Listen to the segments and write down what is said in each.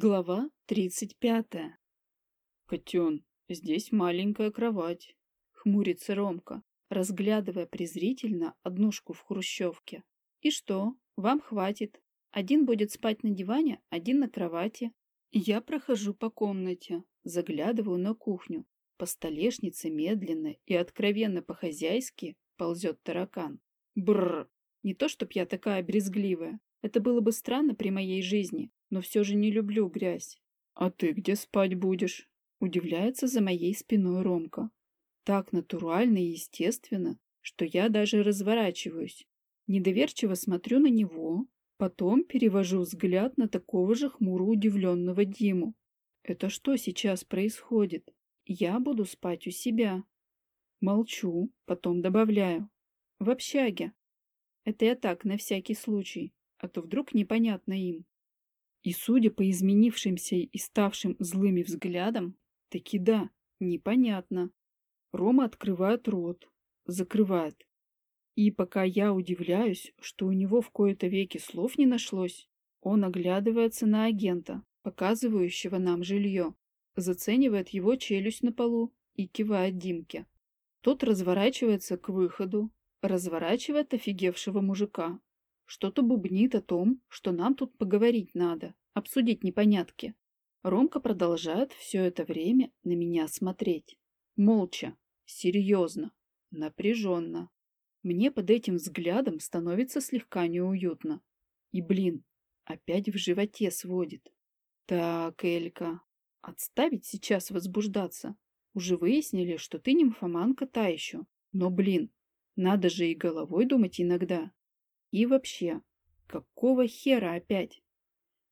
Глава тридцать пятая. «Котен, здесь маленькая кровать», — хмурится Ромка, разглядывая презрительно однушку в хрущевке. «И что? Вам хватит. Один будет спать на диване, один на кровати». Я прохожу по комнате, заглядываю на кухню. По столешнице медленно и откровенно по-хозяйски ползет таракан. Бррр! Не то, чтоб я такая брезгливая. Это было бы странно при моей жизни, но все же не люблю грязь. «А ты где спать будешь?» Удивляется за моей спиной Ромка. Так натурально и естественно, что я даже разворачиваюсь. Недоверчиво смотрю на него, потом перевожу взгляд на такого же хмуро удивленного Диму. Это что сейчас происходит? Я буду спать у себя. Молчу, потом добавляю. В общаге. Это я так, на всякий случай, а то вдруг непонятно им. И судя по изменившимся и ставшим злыми взглядам, таки да, непонятно. Рома открывает рот, закрывает. И пока я удивляюсь, что у него в кои-то веки слов не нашлось, он оглядывается на агента, показывающего нам жилье, заценивает его челюсть на полу и кивает Димке. Тот разворачивается к выходу, разворачивает офигевшего мужика, что-то бубнит о том, что нам тут поговорить надо, обсудить непонятки. Ромка продолжает все это время на меня смотреть. Молча, серьезно, напряженно. Мне под этим взглядом становится слегка неуютно. И, блин, опять в животе сводит. Так, Элька, отставить сейчас возбуждаться. Уже выяснили, что ты нимфоманка та еще. Но, блин, надо же и головой думать иногда. И вообще, какого хера опять?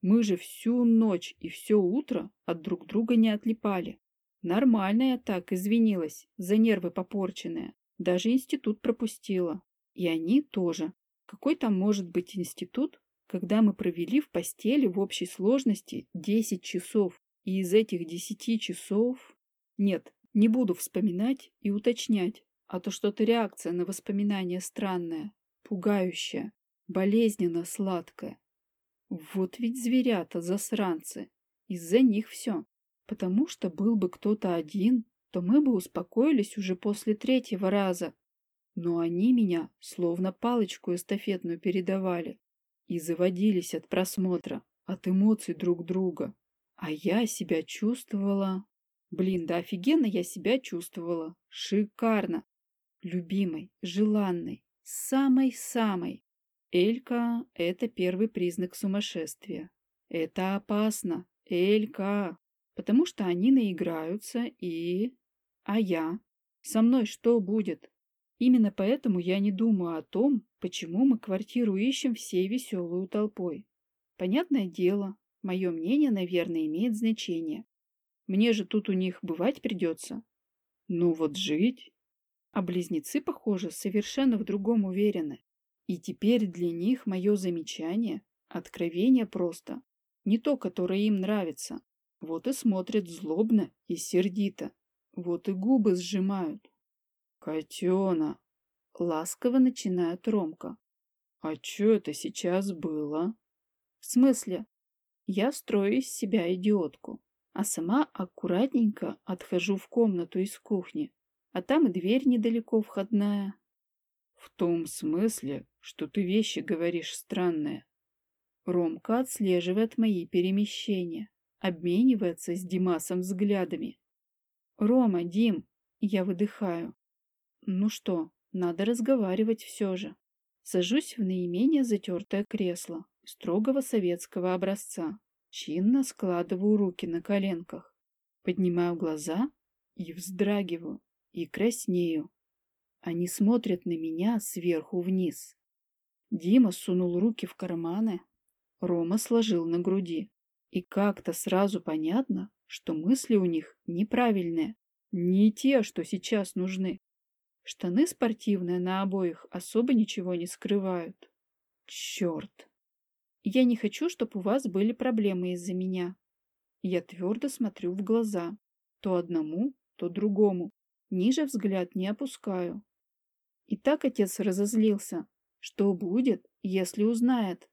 Мы же всю ночь и все утро от друг друга не отлипали. Нормально я так извинилась за нервы попорченные. Даже институт пропустила. И они тоже. Какой там может быть институт, когда мы провели в постели в общей сложности 10 часов, и из этих 10 часов... Нет, не буду вспоминать и уточнять, а то что-то реакция на воспоминания странная пугающая, болезненно сладкая. Вот ведь зверята, засранцы. Из-за них все. Потому что был бы кто-то один, то мы бы успокоились уже после третьего раза. Но они меня словно палочку эстафетную передавали и заводились от просмотра, от эмоций друг друга. А я себя чувствовала... Блин, да офигенно я себя чувствовала. Шикарно. Любимой, желанной, Самой-самой. Элька — это первый признак сумасшествия. Это опасно, Элька, потому что они наиграются и... А я? Со мной что будет? Именно поэтому я не думаю о том, почему мы квартиру ищем всей веселую толпой. Понятное дело, мое мнение, наверное, имеет значение. Мне же тут у них бывать придется. Ну вот жить а близнецы, похоже, совершенно в другом уверены. И теперь для них мое замечание — откровение просто, не то, которое им нравится. Вот и смотрят злобно и сердито, вот и губы сжимают. «Котена!» — ласково начинает Ромка. «А что это сейчас было?» «В смысле?» Я строю из себя идиотку, а сама аккуратненько отхожу в комнату из кухни, а там и дверь недалеко входная. В том смысле, что ты вещи говоришь странные. Ромка отслеживает мои перемещения, обменивается с Димасом взглядами. Рома, Дим, я выдыхаю. Ну что, надо разговаривать все же. Сажусь в наименее затертое кресло, строгого советского образца. Чинно складываю руки на коленках. Поднимаю глаза и вздрагиваю и краснею. Они смотрят на меня сверху вниз. Дима сунул руки в карманы, Рома сложил на груди. И как-то сразу понятно, что мысли у них неправильные, не те, что сейчас нужны. Штаны спортивные на обоих особо ничего не скрывают. Черт! Я не хочу, чтобы у вас были проблемы из-за меня. Я твердо смотрю в глаза, то одному, то другому. Ниже взгляд не опускаю. И так отец разозлился. Что будет, если узнает?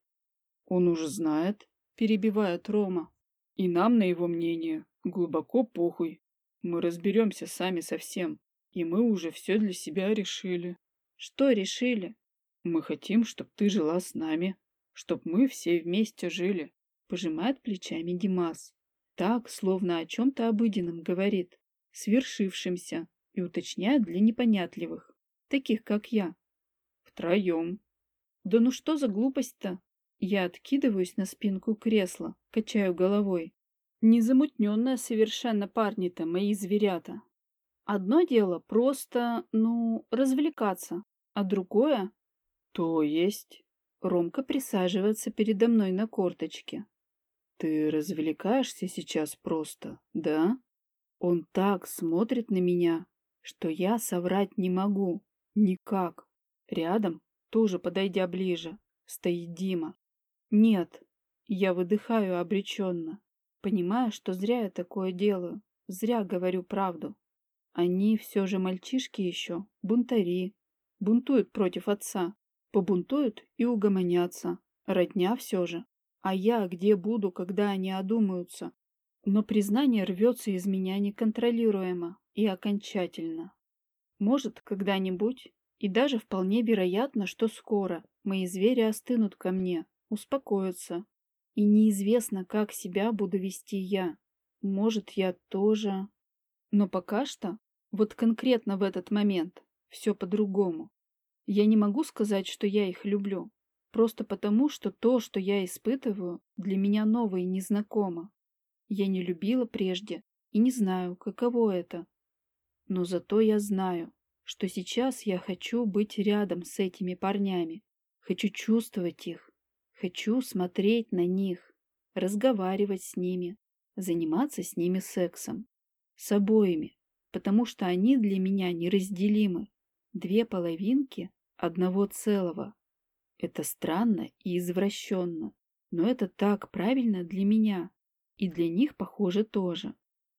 Он уже знает, перебивает Рома. И нам на его мнение глубоко похуй. Мы разберемся сами со всем. И мы уже все для себя решили. Что решили? Мы хотим, чтобы ты жила с нами. Чтоб мы все вместе жили. Пожимает плечами Димас. Так, словно о чем-то обыденном говорит, свершившемся, и уточняет для непонятливых, таких как я. Втроем. Да ну что за глупость-то? Я откидываюсь на спинку кресла, качаю головой. Незамутненные совершенно парни-то мои зверята. Одно дело просто, ну, развлекаться, а другое... То есть... Ромка присаживается передо мной на корточке. Ты развлекаешься сейчас просто, да? Он так смотрит на меня, что я соврать не могу. Никак. Рядом, тоже подойдя ближе, стоит Дима. Нет, я выдыхаю обреченно, понимая, что зря я такое делаю, зря говорю правду. Они все же мальчишки еще, бунтари, бунтуют против отца, побунтуют и угомонятся, родня все же. А я где буду, когда они одумаются? Но признание рвется из меня неконтролируемо и окончательно. Может, когда-нибудь, и даже вполне вероятно, что скоро, мои звери остынут ко мне, успокоятся. И неизвестно, как себя буду вести я. Может, я тоже... Но пока что, вот конкретно в этот момент, все по-другому. Я не могу сказать, что я их люблю. Просто потому, что то, что я испытываю, для меня ново и незнакомо. Я не любила прежде и не знаю, каково это. Но зато я знаю, что сейчас я хочу быть рядом с этими парнями. Хочу чувствовать их, Хочу смотреть на них, разговаривать с ними, заниматься с ними сексом. С обоими, потому что они для меня неразделимы. Две половинки одного целого. Это странно и извращенно, но это так правильно для меня. И для них, похоже, тоже.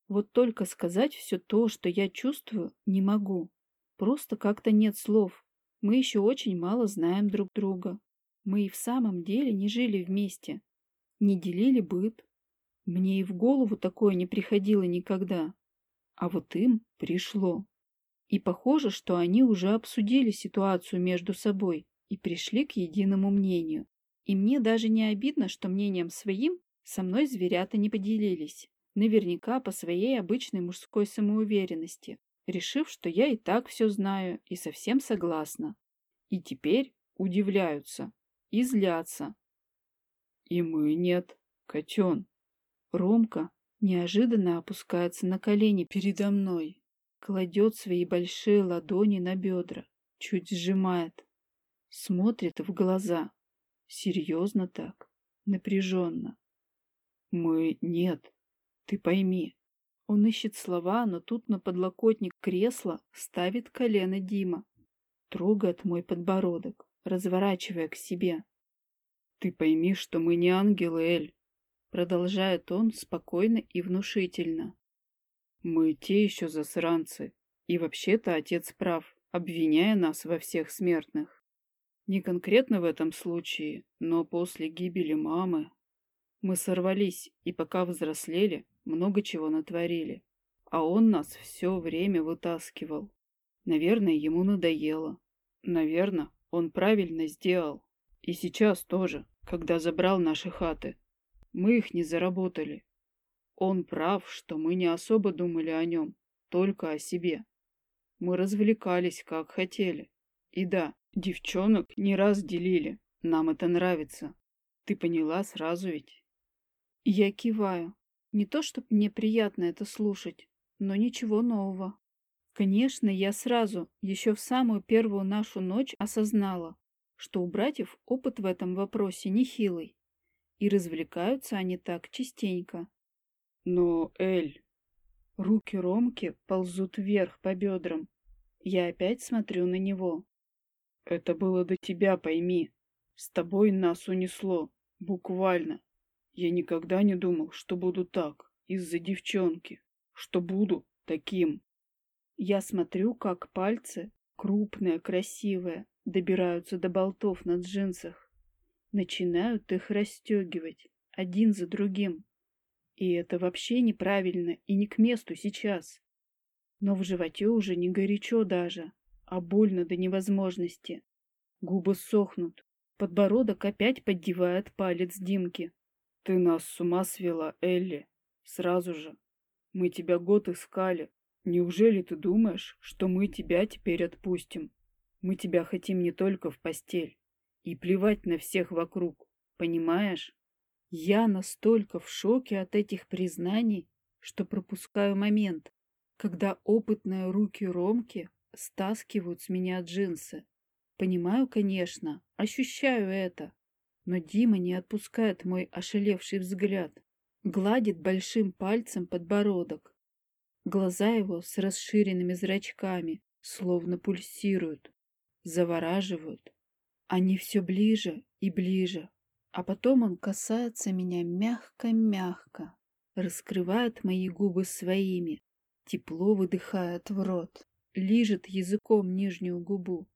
Вот только сказать все то, что я чувствую, не могу. Просто как-то нет слов. Мы еще очень мало знаем друг друга. Мы и в самом деле не жили вместе, не делили быт. Мне и в голову такое не приходило никогда. А вот им пришло. И похоже, что они уже обсудили ситуацию между собой и пришли к единому мнению. И мне даже не обидно, что мнением своим со мной зверята не поделились. Наверняка по своей обычной мужской самоуверенности, решив, что я и так все знаю и совсем согласна. И теперь удивляются, и злятся. И мы нет, котен. Ромка неожиданно опускается на колени передо мной, кладет свои большие ладони на бедра, чуть сжимает, смотрит в глаза. Серьезно так, напряженно. Мы нет, ты пойми. Он ищет слова, но тут на подлокотник кресла ставит колено Дима. Трогает мой подбородок разворачивая к себе. «Ты пойми, что мы не ангелы, Эль», — продолжает он спокойно и внушительно. «Мы те еще засранцы, и вообще-то отец прав, обвиняя нас во всех смертных. Не конкретно в этом случае, но после гибели мамы мы сорвались и пока взрослели, много чего натворили. А он нас все время вытаскивал. Наверное, ему надоело. Наверное, он правильно сделал. И сейчас тоже, когда забрал наши хаты. Мы их не заработали. Он прав, что мы не особо думали о нем, только о себе. Мы развлекались, как хотели. И да, девчонок не раз делили. Нам это нравится. Ты поняла сразу ведь? Я киваю. Не то, чтобы мне приятно это слушать, но ничего нового. Конечно, я сразу, еще в самую первую нашу ночь, осознала, что у братьев опыт в этом вопросе нехилый, и развлекаются они так частенько. Но, Эль... Руки Ромки ползут вверх по бедрам. Я опять смотрю на него. Это было до тебя, пойми. С тобой нас унесло. Буквально. Я никогда не думал, что буду так, из-за девчонки. Что буду таким. Я смотрю, как пальцы, крупные, красивые, добираются до болтов на джинсах. Начинают их расстегивать, один за другим. И это вообще неправильно и не к месту сейчас. Но в животе уже не горячо даже, а больно до невозможности. Губы сохнут, подбородок опять поддевает палец Димки. Ты нас с ума свела, Элли. Сразу же. Мы тебя год искали. Неужели ты думаешь, что мы тебя теперь отпустим? Мы тебя хотим не только в постель. И плевать на всех вокруг. Понимаешь? Я настолько в шоке от этих признаний, что пропускаю момент, когда опытные руки Ромки стаскивают с меня джинсы. Понимаю, конечно, ощущаю это, но Дима не отпускает мой ошалевший взгляд, гладит большим пальцем подбородок. Глаза его с расширенными зрачками словно пульсируют, завораживают. Они все ближе и ближе, а потом он касается меня мягко-мягко, раскрывает мои губы своими, тепло выдыхает в рот, лижет языком нижнюю губу.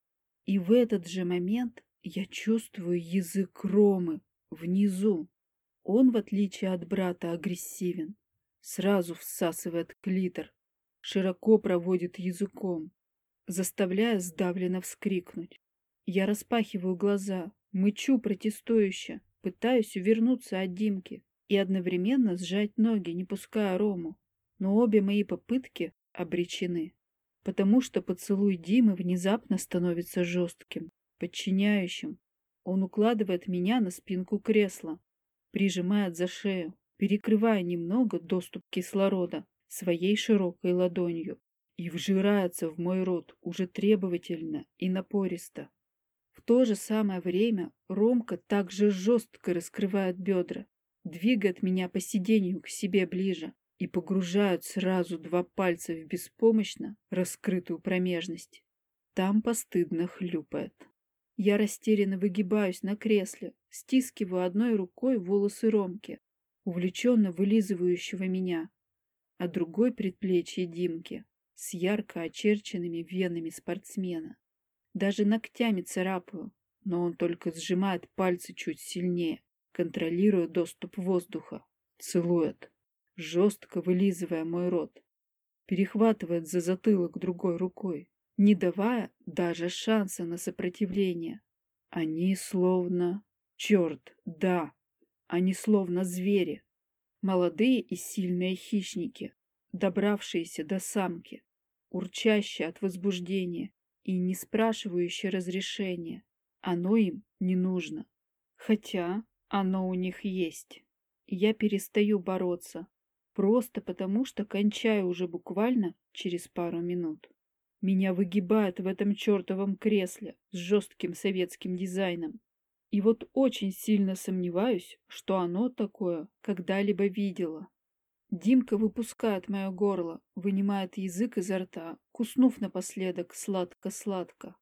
И в этот же момент я чувствую язык Ромы внизу. Он, в отличие от брата, агрессивен. Сразу всасывает клитор, широко проводит языком, заставляя сдавленно вскрикнуть. Я распахиваю глаза, мычу протестующе, Пытаюсь увернуться от Димки и одновременно сжать ноги, не пуская Рому. Но обе мои попытки обречены, потому что поцелуй Димы внезапно становится жестким, подчиняющим. Он укладывает меня на спинку кресла, прижимает за шею, перекрывая немного доступ кислорода своей широкой ладонью и вжирается в мой рот уже требовательно и напористо. В то же самое время Ромка также жестко раскрывает бедра, двигает меня по сиденью к себе ближе и погружают сразу два пальца в беспомощно раскрытую промежность. Там постыдно хлюпает. Я растерянно выгибаюсь на кресле, стискиваю одной рукой волосы Ромки, увлеченно вылизывающего меня, а другой предплечье Димки с ярко очерченными венами спортсмена. Даже ногтями царапаю, но он только сжимает пальцы чуть сильнее, контролируя доступ воздуха. Целует, жестко вылизывая мой рот. Перехватывает за затылок другой рукой, не давая даже шанса на сопротивление. Они словно... Черт, да, они словно звери. Молодые и сильные хищники, добравшиеся до самки, урчащие от возбуждения и не спрашивающие разрешения. Оно им не нужно. Хотя оно у них есть. Я перестаю бороться. Просто потому, что кончаю уже буквально через пару минут. Меня выгибает в этом чертовом кресле с жестким советским дизайном. И вот очень сильно сомневаюсь, что оно такое когда-либо видела. Димка выпускает мое горло, вынимает язык изо рта, куснув напоследок сладко-сладко.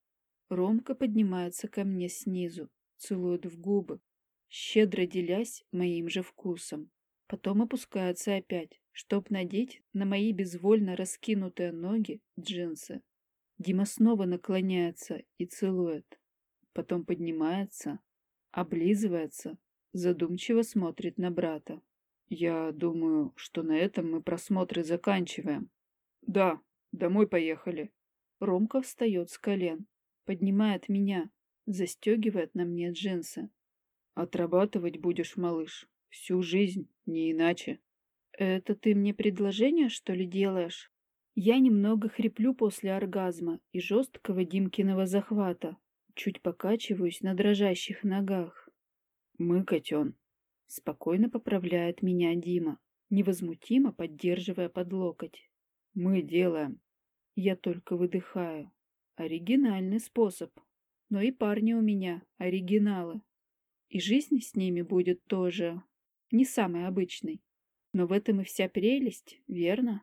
Ромка поднимается ко мне снизу, целует в губы, щедро делясь моим же вкусом. Потом опускается опять, чтоб надеть на мои безвольно раскинутые ноги джинсы. Дима снова наклоняется и целует. Потом поднимается, облизывается, задумчиво смотрит на брата. Я думаю, что на этом мы просмотры заканчиваем. Да, домой поехали. Ромка встает с колен, поднимает меня, застегивает на мне джинсы. Отрабатывать будешь, малыш, всю жизнь, не иначе. Это ты мне предложение, что ли, делаешь? Я немного хриплю после оргазма и жесткого Димкиного захвата. Чуть покачиваюсь на дрожащих ногах. Мы, котен, Спокойно поправляет меня Дима, невозмутимо поддерживая под локоть. Мы делаем. Я только выдыхаю. Оригинальный способ. Но и парни у меня оригиналы. И жизнь с ними будет тоже не самой обычной. Но в этом и вся прелесть, верно?